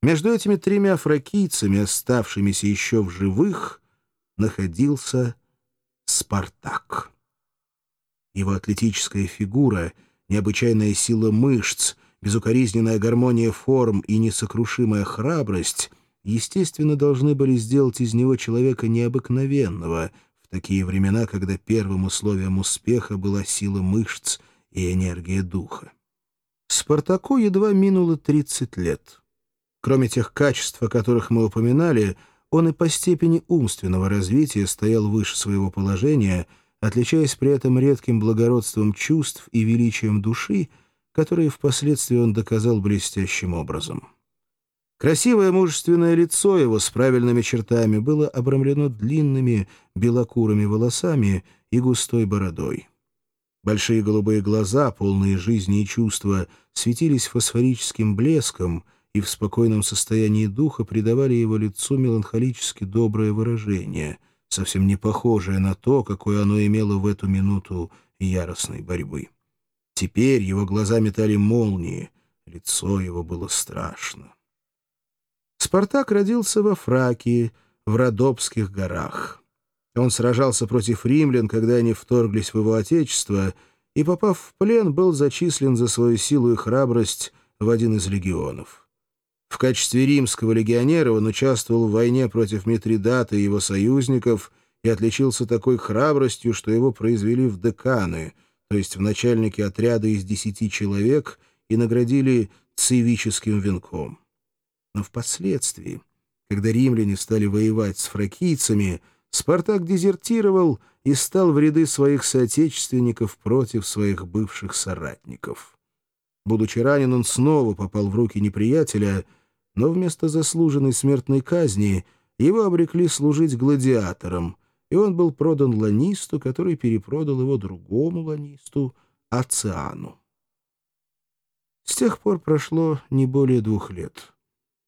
Между этими тремя фракийцами, оставшимися еще в живых, находился Спартак. Его атлетическая фигура, необычайная сила мышц, безукоризненная гармония форм и несокрушимая храбрость естественно должны были сделать из него человека необыкновенного в такие времена, когда первым условием успеха была сила мышц и энергия духа. Спартаку едва минуло 30 лет. Кроме тех качеств, о которых мы упоминали, он и по степени умственного развития стоял выше своего положения, отличаясь при этом редким благородством чувств и величием души, которые впоследствии он доказал блестящим образом. Красивое мужественное лицо его с правильными чертами было обрамлено длинными белокурыми волосами и густой бородой. Большие голубые глаза, полные жизни и чувства, светились фосфорическим блеском и в спокойном состоянии духа придавали его лицу меланхолически доброе выражение, совсем не похожее на то, какое оно имело в эту минуту яростной борьбы. Теперь его глаза метали молнии, лицо его было страшно. Спартак родился во Фракии, в Родопских горах. Он сражался против римлян, когда они вторглись в его отечество, и, попав в плен, был зачислен за свою силу и храбрость в один из легионов. В качестве римского легионера он участвовал в войне против Митридата и его союзников и отличился такой храбростью, что его произвели в деканы, то есть в начальники отряда из десяти человек, и наградили цивическим венком. Но впоследствии, когда римляне стали воевать с фракийцами, Спартак дезертировал и стал в ряды своих соотечественников против своих бывших соратников. Будучи ранен, он снова попал в руки неприятеля, но вместо заслуженной смертной казни его обрекли служить гладиатором, и он был продан ланисту, который перепродал его другому ланисту, Ациану. С тех пор прошло не более двух лет.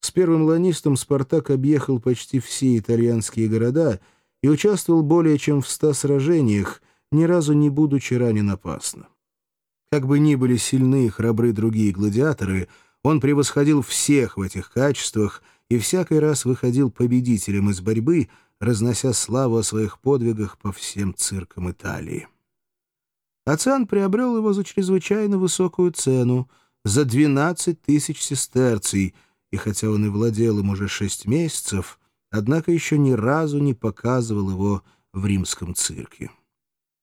С первым ланистом Спартак объехал почти все итальянские города — и участвовал более чем в ста сражениях, ни разу не будучи ранен опасно. Как бы ни были сильны и храбры другие гладиаторы, он превосходил всех в этих качествах и всякий раз выходил победителем из борьбы, разнося славу о своих подвигах по всем циркам Италии. Ациан приобрел его за чрезвычайно высокую цену, за 12 тысяч сестерций, и хотя он и владел им уже шесть месяцев, однако еще ни разу не показывал его в римском цирке.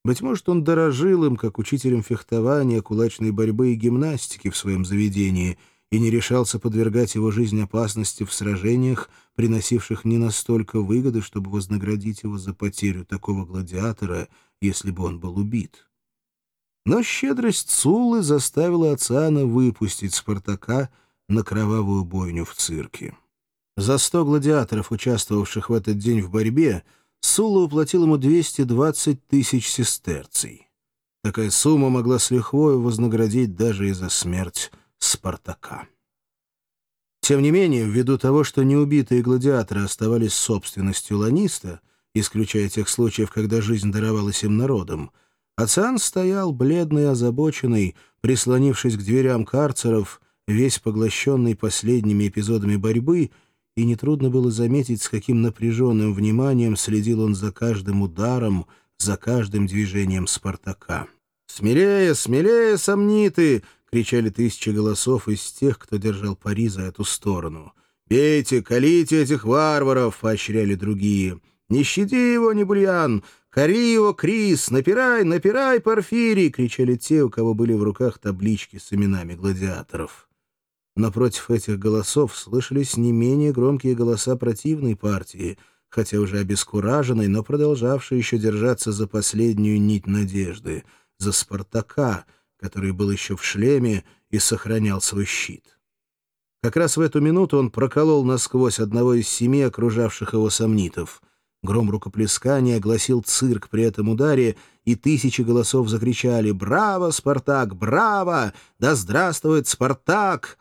Быть может, он дорожил им, как учителем фехтования, кулачной борьбы и гимнастики в своем заведении, и не решался подвергать его жизнь опасности в сражениях, приносивших не настолько выгоды, чтобы вознаградить его за потерю такого гладиатора, если бы он был убит. Но щедрость Цулы заставила Ациана выпустить Спартака на кровавую бойню в цирке. За сто гладиаторов, участвовавших в этот день в борьбе, Сула уплатил ему 220 тысяч сестерций. Такая сумма могла с лихвой вознаградить даже и за смерть Спартака. Тем не менее, ввиду того, что неубитые гладиаторы оставались собственностью ланиста, исключая тех случаев, когда жизнь даровалась им народом, Ациан стоял, бледный и озабоченный, прислонившись к дверям карцеров, весь поглощенный последними эпизодами борьбы — и нетрудно было заметить, с каким напряженным вниманием следил он за каждым ударом, за каждым движением Спартака. «Смелее, смелее, сомниты!» — кричали тысячи голосов из тех, кто держал пари за эту сторону. «Бейте, колите этих варваров!» — поощряли другие. «Не щади его, Небульян! Кори его, Крис! Напирай, напирай, Порфирий!» — кричали те, у кого были в руках таблички с именами гладиаторов. Напротив этих голосов слышались не менее громкие голоса противной партии, хотя уже обескураженной, но продолжавшей еще держаться за последнюю нить надежды, за Спартака, который был еще в шлеме и сохранял свой щит. Как раз в эту минуту он проколол насквозь одного из семи окружавших его сомнитов. Гром рукоплескания огласил цирк при этом ударе, и тысячи голосов закричали «Браво, Спартак! Браво! Да здравствует Спартак!»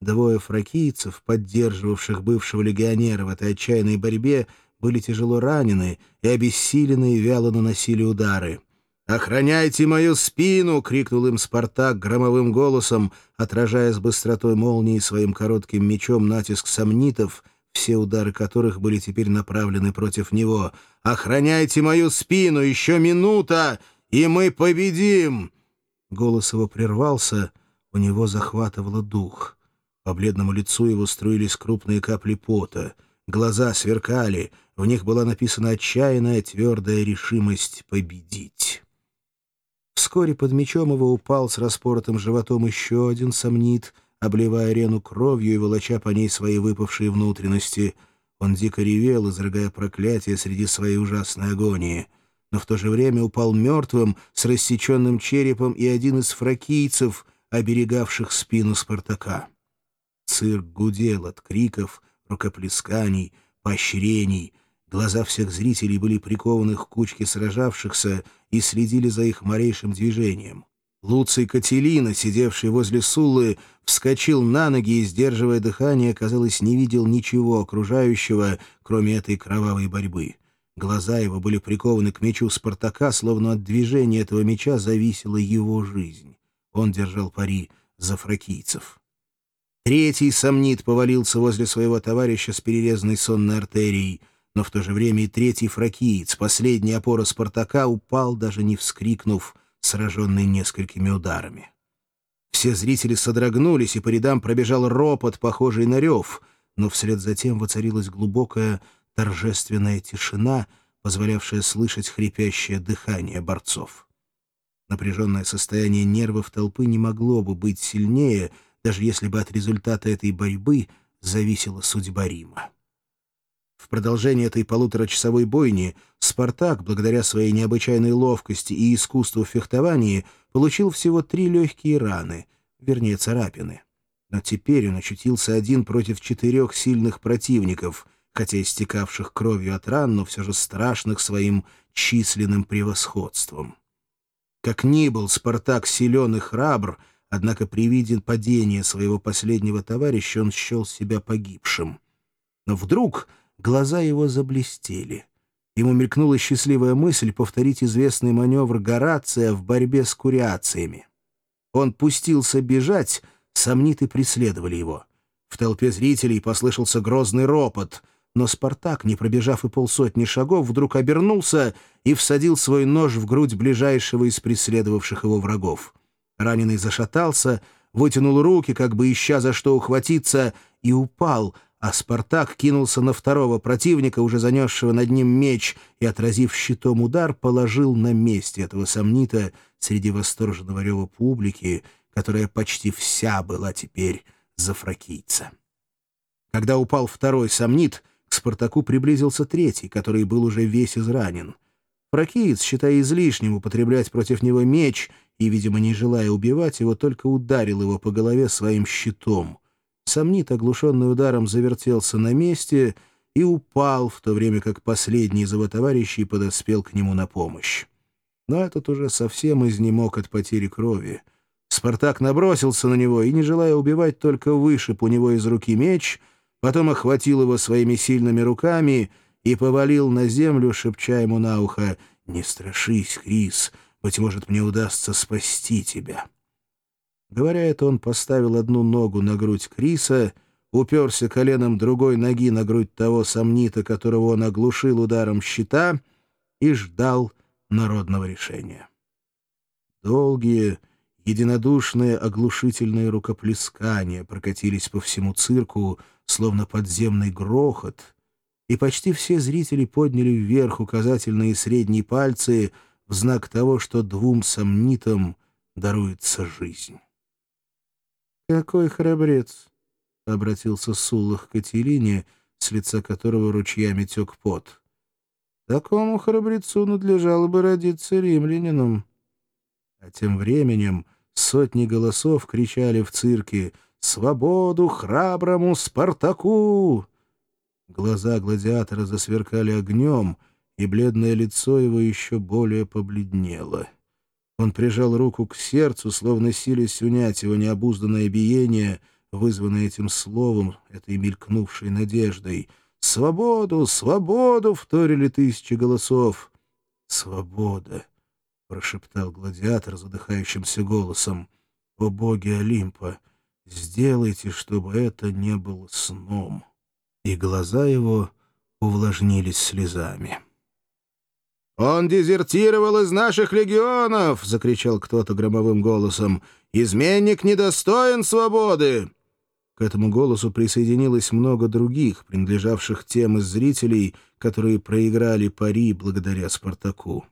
Двое фракийцев, поддерживавших бывшего легионера в этой отчаянной борьбе, были тяжело ранены и обессиленные вяло наносили удары. «Охраняйте мою спину!» — крикнул им Спартак громовым голосом, отражая с быстротой молнии своим коротким мечом натиск сомнитов, все удары которых были теперь направлены против него. «Охраняйте мою спину! Еще минута, и мы победим!» Голос его прервался, у него захватывало дух. По бледному лицу его струились крупные капли пота. Глаза сверкали, в них была написана отчаянная твердая решимость победить. Вскоре под мечом его упал с распоротым животом еще один сомнит, обливая арену кровью и волоча по ней свои выпавшие внутренности. Он дико ревел, изрыгая проклятие среди своей ужасной агонии. Но в то же время упал мертвым, с рассеченным черепом и один из фракийцев, оберегавших спину Спартака. Цирк гудел от криков, рукоплесканий, поощрений, Глаза всех зрителей были прикованы к кучке сражавшихся и следили за их малейшим движением. Луций Кателина, сидевший возле Суллы, вскочил на ноги и, сдерживая дыхание, казалось, не видел ничего окружающего, кроме этой кровавой борьбы. Глаза его были прикованы к мечу Спартака, словно от движения этого меча зависела его жизнь. Он держал пари за фракийцев. Третий сомнит повалился возле своего товарища с перерезанной сонной артерией но в то же время и третий фракиец, последняя опора Спартака, упал, даже не вскрикнув, сраженный несколькими ударами. Все зрители содрогнулись, и по рядам пробежал ропот, похожий на рев, но вслед за тем воцарилась глубокая торжественная тишина, позволявшая слышать хрипящее дыхание борцов. Напряженное состояние нервов толпы не могло бы быть сильнее, даже если бы от результата этой борьбы зависела судьба Рима. В продолжение этой полуторачасовой бойни Спартак, благодаря своей необычайной ловкости и искусству в фехтовании, получил всего три легкие раны, вернее царапины. Но теперь он очутился один против четырех сильных противников, хотя истекавших кровью от ран, но все же страшных своим численным превосходством. Как ни был Спартак силен и храбр, однако при виде падения своего последнего товарища он счел себя погибшим. Но вдруг Глаза его заблестели. Ему мелькнула счастливая мысль повторить известный маневр Горация в борьбе с куриациями. Он пустился бежать, сомниты преследовали его. В толпе зрителей послышался грозный ропот, но Спартак, не пробежав и полсотни шагов, вдруг обернулся и всадил свой нож в грудь ближайшего из преследовавших его врагов. Раненый зашатался, вытянул руки, как бы ища за что ухватиться, и упал — а Спартак кинулся на второго противника, уже занесшего над ним меч, и, отразив щитом удар, положил на месте этого сомнита среди восторженного рева публики, которая почти вся была теперь за фракийца. Когда упал второй сомнит, к Спартаку приблизился третий, который был уже весь изранен. Фракиец, считая излишним употреблять против него меч и, видимо, не желая убивать его, только ударил его по голове своим щитом — Сомнит, оглушенный ударом, завертелся на месте и упал, в то время как последний из его товарищей подоспел к нему на помощь. Но этот уже совсем изнемог от потери крови. Спартак набросился на него и, не желая убивать, только вышиб у него из руки меч, потом охватил его своими сильными руками и повалил на землю, шепча ему на ухо «Не страшись, Крис, быть может, мне удастся спасти тебя». Говоря это, он поставил одну ногу на грудь Криса, уперся коленом другой ноги на грудь того сомнита, которого он оглушил ударом щита, и ждал народного решения. Долгие, единодушные, оглушительные рукоплескания прокатились по всему цирку, словно подземный грохот, и почти все зрители подняли вверх указательные средние пальцы в знак того, что двум сомнитам даруется жизнь. «Какой храбрец!» — обратился Сулах к Катерине, с лица которого ручьями тек пот. «Такому храбрецу надлежало бы родиться римлянином». А тем временем сотни голосов кричали в цирке «Свободу храброму Спартаку!» Глаза гладиатора засверкали огнем, и бледное лицо его еще более побледнело. Он прижал руку к сердцу, словно силясь унять его необузданное биение, вызванное этим словом, этой мелькнувшей надеждой. «Свободу! Свободу!» — вторили тысячи голосов. «Свобода! прошептал гладиатор задыхающимся голосом. «О боги Олимпа, сделайте, чтобы это не было сном!» И глаза его увлажнились слезами. «Он дезертировал из наших легионов!» — закричал кто-то громовым голосом. «Изменник недостоин свободы!» К этому голосу присоединилось много других, принадлежавших тем из зрителей, которые проиграли пари благодаря «Спартаку».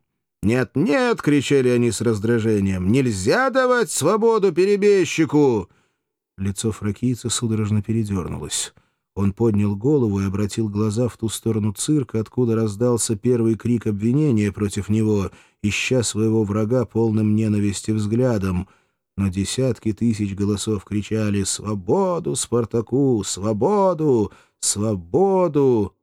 «Нет, нет!» — кричали они с раздражением. «Нельзя давать свободу перебежчику!» Лицо фракийца судорожно передернулось. Он поднял голову и обратил глаза в ту сторону цирка, откуда раздался первый крик обвинения против него, ища своего врага полным ненависти взглядом. Но десятки тысяч голосов кричали «Свободу, Спартаку! Свободу! Свободу!»